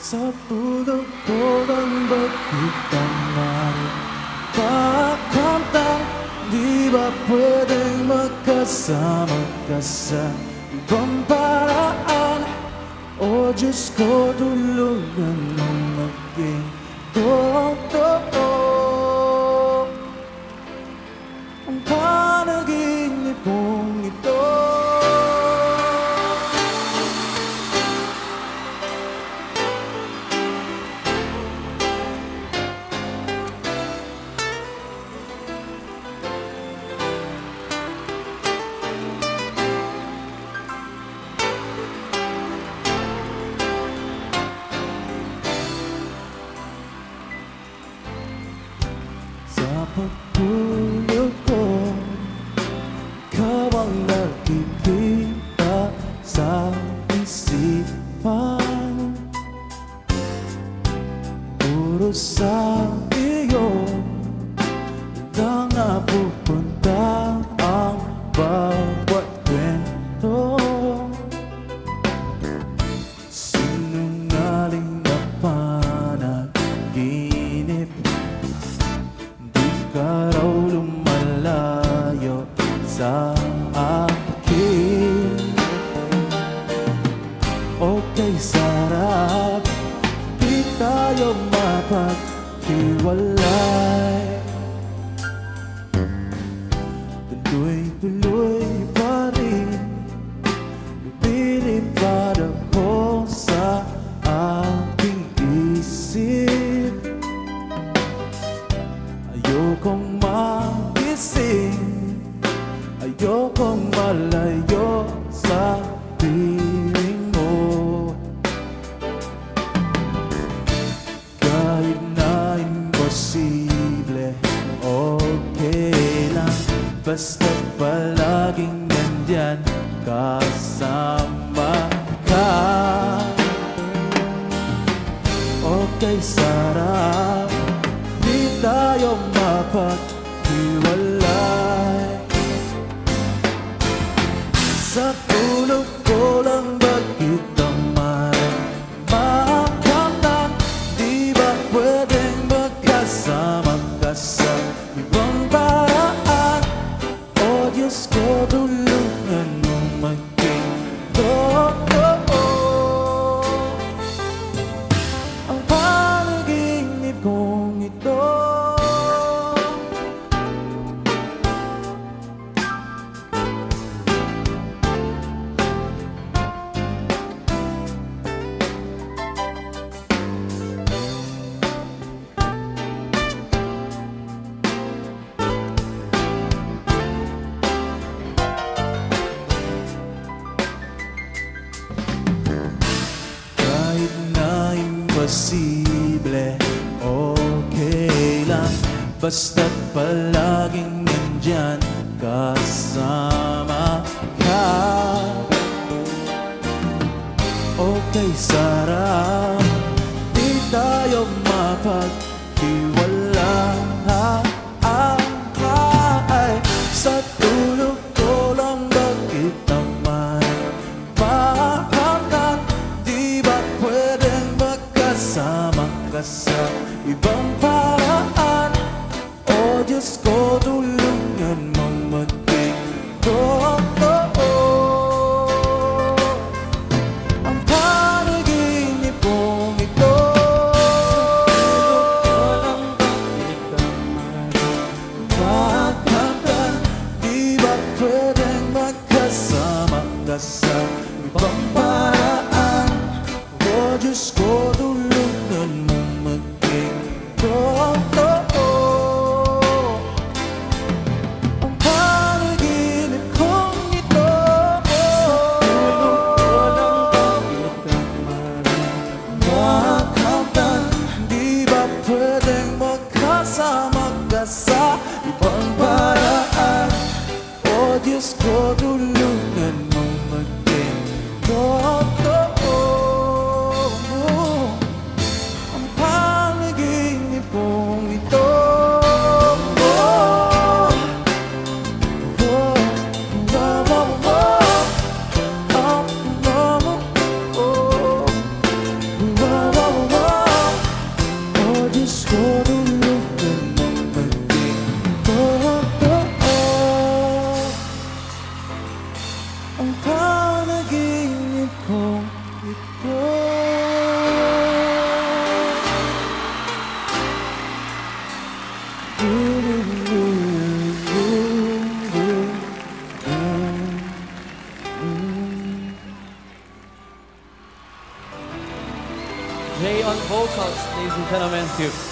Sa tulog ko lang bakit ang maaaring Pakamtang Di ba pwedeng magkasama ka sa ibang paraan O Diyos ko tulungan mo maging totoo Sa pagtulog ko Ikaw ang nakikita sa isipan Puro sa mapaghiwalay Tuloy-tuloy pa rin Pinipad ako sa aking isip. Ayokong magising Ayokong malayo sa piling Basta palaging nandyan Kasama ka. Okay, sarap Di tayo mapaghiwalay. Sa tulog ko lang Diyos ko tulungan mo maging totoo imposible. Okay lang Basta't palaging nandyan Kasama ka. Okay, sarap. Di tayo mapaghiwalay magkasama ka sa Oh. Diyos ko Tulungan mo pati ito oh, oh, oh. Ang panaginip kong ito Jay on vocals, ladies and gentlemen.